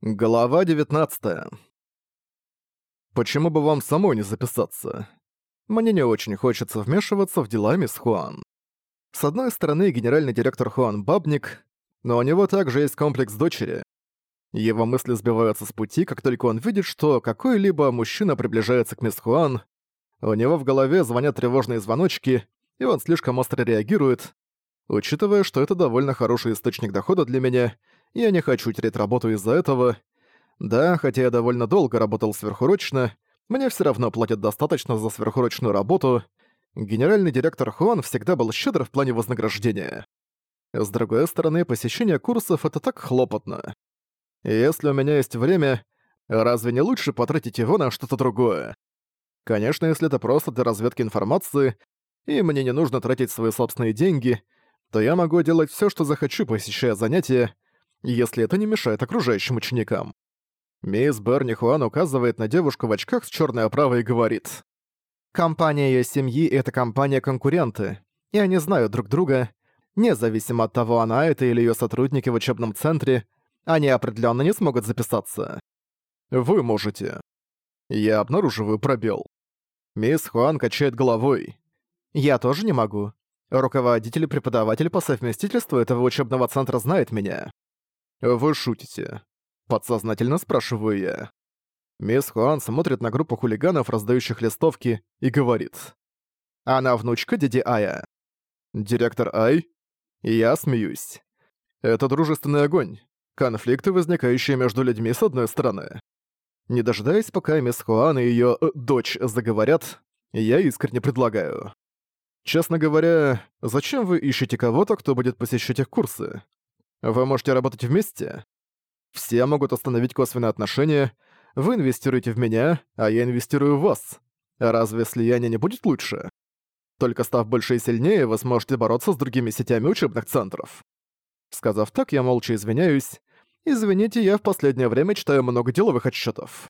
Глава 19 Почему бы вам самой не записаться? Мне не очень хочется вмешиваться в дела мисс Хуан. С одной стороны, генеральный директор Хуан бабник, но у него также есть комплекс дочери. Его мысли сбиваются с пути, как только он видит, что какой-либо мужчина приближается к мисс Хуан. У него в голове звонят тревожные звоночки, и он слишком остро реагирует. Учитывая, что это довольно хороший источник дохода для меня, я не хочу терять работу из-за этого. Да, хотя я довольно долго работал сверхурочно, мне все равно платят достаточно за сверхурочную работу. Генеральный директор Хуан всегда был щедр в плане вознаграждения. С другой стороны, посещение курсов — это так хлопотно. если у меня есть время, разве не лучше потратить его на что-то другое? Конечно, если это просто для разведки информации, и мне не нужно тратить свои собственные деньги, то я могу делать все, что захочу, посещая занятия, если это не мешает окружающим ученикам. Мисс Берни Хуан указывает на девушку в очках с черной оправой и говорит. «Компания ее семьи — это компания-конкуренты, и они знают друг друга. Независимо от того, она это или ее сотрудники в учебном центре, они определенно не смогут записаться. Вы можете. Я обнаруживаю пробел. Мисс Хуан качает головой. Я тоже не могу. Руководитель и преподаватель по совместительству этого учебного центра знает меня. «Вы шутите?» Подсознательно спрашиваю я. Мисс Хуан смотрит на группу хулиганов, раздающих листовки, и говорит. «Она внучка дяди Ая». «Директор Ай?» Я смеюсь. «Это дружественный огонь. Конфликты, возникающие между людьми с одной стороны». Не дожидаясь, пока мисс Хуан и её э, дочь заговорят, я искренне предлагаю. Честно говоря, зачем вы ищете кого-то, кто будет посещать их курсы? Вы можете работать вместе. Все могут остановить косвенные отношения. Вы инвестируете в меня, а я инвестирую в вас. Разве слияние не будет лучше? Только став больше и сильнее, вы сможете бороться с другими сетями учебных центров. Сказав так, я молча извиняюсь. Извините, я в последнее время читаю много деловых отчетов.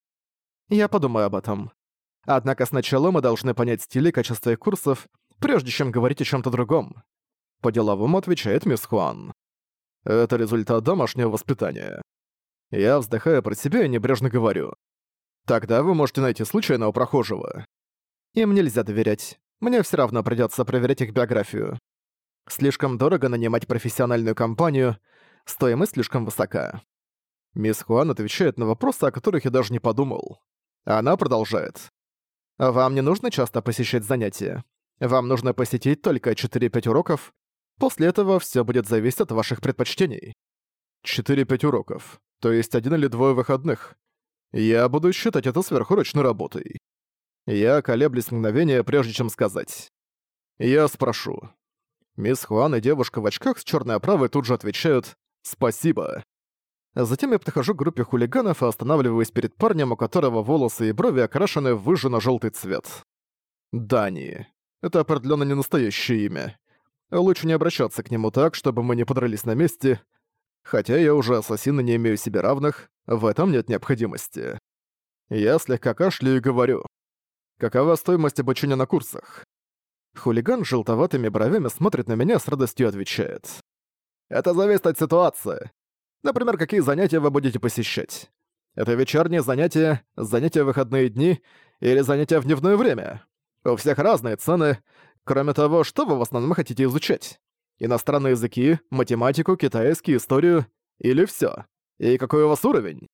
Я подумаю об этом. Однако сначала мы должны понять стиль и качество курсов, прежде чем говорить о чем то другом. По-деловому отвечает мисс Хуан. Это результат домашнего воспитания. Я вздыхаю про себя и небрежно говорю. Тогда вы можете найти случайного прохожего. Им нельзя доверять. Мне все равно придется проверять их биографию. Слишком дорого нанимать профессиональную компанию, стоимость слишком высока. Мисс Хуан отвечает на вопросы, о которых я даже не подумал. Она продолжает. Вам не нужно часто посещать занятия. Вам нужно посетить только 4-5 уроков, После этого все будет зависеть от ваших предпочтений. 4-5 уроков, то есть один или двое выходных. Я буду считать это сверхурочной работой. Я колеблюсь мгновение, прежде чем сказать. Я спрошу. Мисс Хуан и девушка в очках с черной оправой тут же отвечают «Спасибо». Затем я подхожу к группе хулиганов и останавливаюсь перед парнем, у которого волосы и брови окрашены в выжженно желтый цвет. Дани. Это определенно не настоящее имя. Лучше не обращаться к нему так, чтобы мы не подрались на месте. Хотя я уже ассасин и не имею себе равных, в этом нет необходимости. Я слегка кашляю и говорю. Какова стоимость обучения на курсах? Хулиган с желтоватыми бровями смотрит на меня, с радостью отвечает. Это зависит от ситуации. Например, какие занятия вы будете посещать. Это вечерние занятия, занятия в выходные дни или занятия в дневное время. У всех разные цены, Кроме того, что вы в основном хотите изучать? Иностранные языки, математику, китайский, историю или всё? И какой у вас уровень?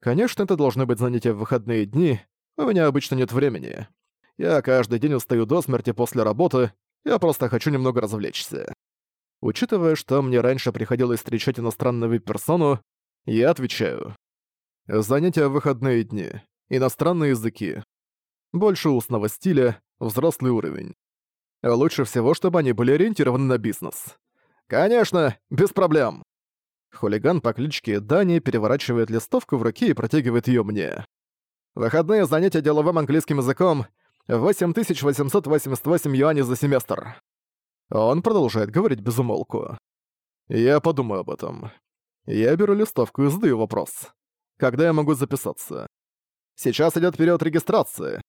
Конечно, это должны быть занятия в выходные дни, у меня обычно нет времени. Я каждый день устаю до смерти после работы, я просто хочу немного развлечься. Учитывая, что мне раньше приходилось встречать иностранную персону, я отвечаю. Занятия в выходные дни. Иностранные языки. Больше устного стиля, взрослый уровень. Лучше всего, чтобы они были ориентированы на бизнес. Конечно, без проблем. Хулиган по кличке Дани переворачивает листовку в руке и протягивает ее мне. Выходные занятия деловым английским языком 8888 юаней за семестр. Он продолжает говорить без умолку. Я подумаю об этом. Я беру листовку и задаю вопрос. Когда я могу записаться? Сейчас идет период регистрации.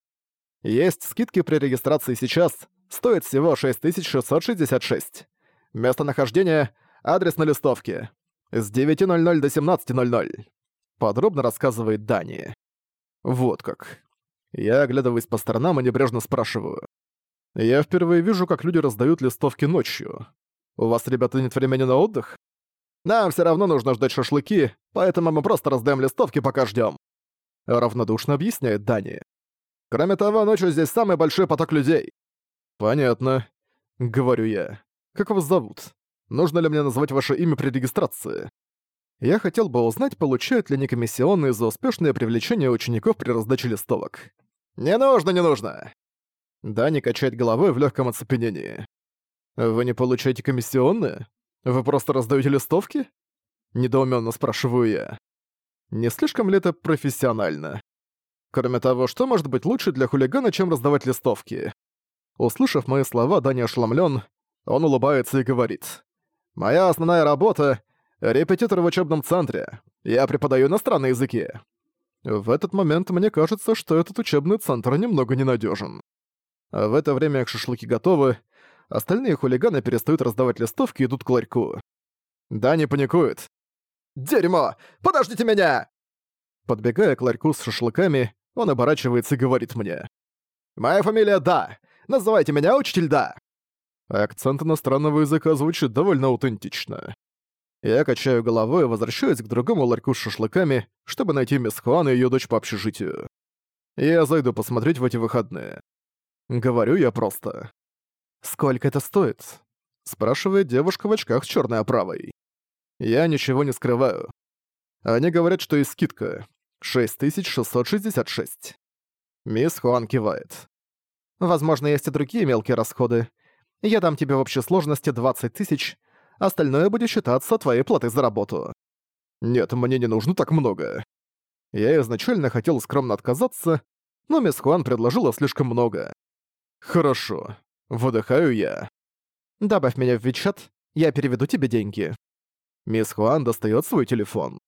Есть скидки при регистрации сейчас, стоит всего 6666. Местонахождение — адрес на листовке. С 9.00 до 17.00. подробно рассказывает Дани. Вот как. Я оглядываюсь по сторонам и небрежно спрашиваю. Я впервые вижу, как люди раздают листовки ночью. У вас, ребята, нет времени на отдых? Нам все равно нужно ждать шашлыки, поэтому мы просто раздаем листовки, пока ждем. Равнодушно объясняет Дани. Кроме того, ночью здесь самый большой поток людей. Понятно. Говорю я. Как вас зовут? Нужно ли мне назвать ваше имя при регистрации? Я хотел бы узнать, получают ли они комиссионные за успешное привлечение учеников при раздаче листовок. «Не нужно, не нужно!» Дани качает головой в легком оцепенении. «Вы не получаете комиссионные? Вы просто раздаете листовки?» Недоуменно спрашиваю я. Не слишком ли это профессионально? Кроме того, что может быть лучше для хулигана, чем раздавать листовки? Услышав мои слова, Дани ошеломлен, он улыбается и говорит. «Моя основная работа — репетитор в учебном центре. Я преподаю иностранные языки». В этот момент мне кажется, что этот учебный центр немного ненадежен. В это время шашлыки готовы, остальные хулиганы перестают раздавать листовки и идут к ларьку. Дани паникует. «Дерьмо! Подождите меня!» Подбегая к ларьку с шашлыками, он оборачивается и говорит мне. «Моя фамилия Да. Называйте меня Учитель Да». Акцент иностранного языка звучит довольно аутентично. Я качаю головой и возвращаюсь к другому ларьку с шашлыками, чтобы найти мисс Хуан и её дочь по общежитию. Я зайду посмотреть в эти выходные. Говорю я просто. «Сколько это стоит?» спрашивает девушка в очках с чёрной оправой. Я ничего не скрываю. Они говорят, что есть скидка. 6666. Мисс Хуан кивает. Возможно, есть и другие мелкие расходы. Я дам тебе в общей сложности 20 тысяч, остальное будет считаться твоей платой за работу. Нет, мне не нужно так много. Я изначально хотел скромно отказаться, но мисс Хуан предложила слишком много. Хорошо. Выдыхаю я. Добавь меня в Вичат, я переведу тебе деньги. Мисс Хуан достает свой телефон.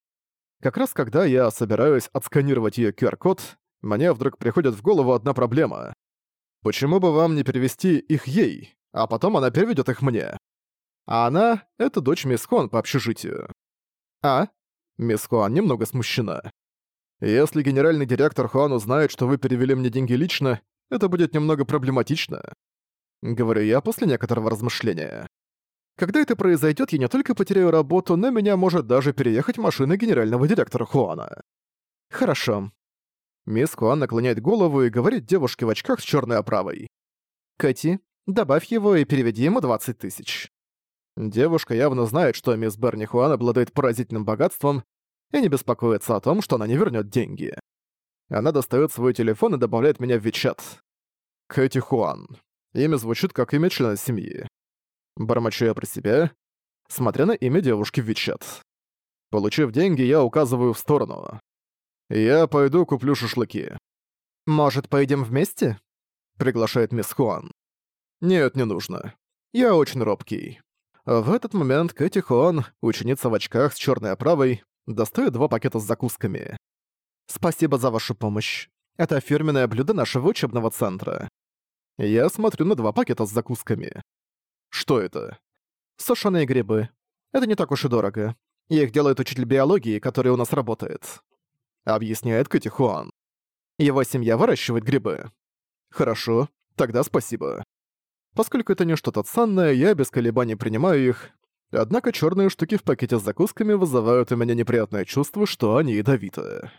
Как раз когда я собираюсь отсканировать ее QR-код, мне вдруг приходит в голову одна проблема. Почему бы вам не перевести их ей, а потом она переведет их мне? А она — это дочь мисс Хуан по общежитию. А? Мисс Хуан немного смущена. Если генеральный директор Хуан узнает, что вы перевели мне деньги лично, это будет немного проблематично. Говорю я после некоторого размышления. Когда это произойдет, я не только потеряю работу, но меня может даже переехать машина генерального директора Хуана. Хорошо. Мисс Хуан наклоняет голову и говорит девушке в очках с черной оправой. «Кэти, добавь его и переведи ему 20 тысяч». Девушка явно знает, что мисс Берни Хуан обладает поразительным богатством и не беспокоится о том, что она не вернет деньги. Она достает свой телефон и добавляет меня в Вичат. Кэти Хуан. Имя звучит как имя члена семьи. Бормочу я про себя, смотря на имя девушки в Вичат. Получив деньги, я указываю в сторону. «Я пойду куплю шашлыки». «Может, поедем вместе?» — приглашает мисс Хуан. «Нет, не нужно. Я очень робкий». В этот момент Кэти Хуан, ученица в очках с черной оправой, достает два пакета с закусками. «Спасибо за вашу помощь. Это фирменное блюдо нашего учебного центра». Я смотрю на два пакета с закусками. Что это? Сушеные грибы. Это не так уж и дорого. Их делает учитель биологии, который у нас работает. Объясняет Кэти Хуан. Его семья выращивает грибы. Хорошо, тогда спасибо. Поскольку это не что-то ценное, я без колебаний принимаю их. Однако черные штуки в пакете с закусками вызывают у меня неприятное чувство, что они ядовитые.